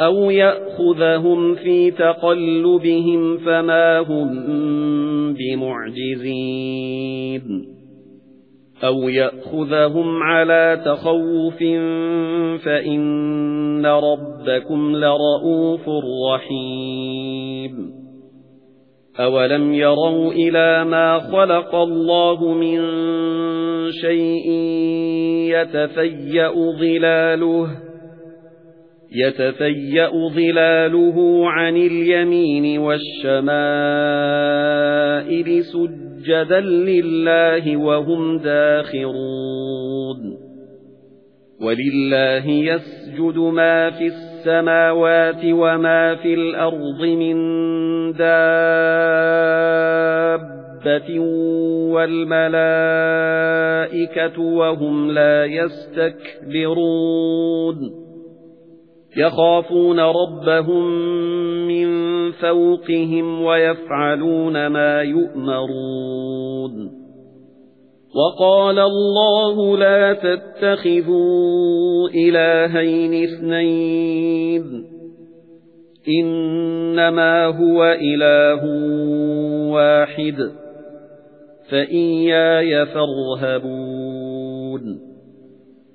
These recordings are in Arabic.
أَوْ يَأْخُذَهُمْ فِي تَقَلُّبِهِمْ فَمَا هُمْ بِمُعْجِزِينَ أَوْ يَأْخُذَهُمْ عَلَى تَخَوُّفٍ فَإِنَّ رَبَّكُمْ لَرَءُوفٌ رَحِيمٌ أَوَلَمْ يَرَوْا إِلَى مَا خَلَقَ اللَّهُ مِنْ شَيْءٍ يَتَفَيَّأُ ظِلَالُهُ يَتَفَيَّأُ ظِلَالُهُ عَنِ الْيَمِينِ وَالشَّمَائِلِ سُجَّدًا لِلَّهِ وَهُمْ دَاخِرُونَ. وَلِلَّهِ يَسْجُدُ مَا فِي السَّمَاوَاتِ وَمَا فِي الْأَرْضِ مِنْ دَابَّةٍ وَالْمَلَائِكَةُ وَهُمْ لَا يَسْتَكْبِرُونَ. يَخَافُونَ رَبَّهُم مِّن فَوْقِهِمْ وَيَفْعَلُونَ مَا يُؤْمَرُونَ. وَقَالَ اللَّهُ لَا تَتَّخِذُوا إِلَٰهَيْنِ اثْنَيْنِ. إِنَّمَا هُوَ إِلَٰهٌ وَاحِدٌ. فَإِيَّايَ فَارْهَبُونِ.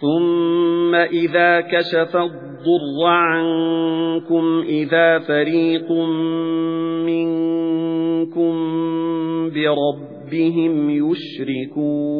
ثُمَّ إِذَا كَشَفَ الضُّرَّ عَنكُمْ إِذَا فَرِيقٌ مِنكُم بِرَبِّهِمْ يُشْرِكُونَ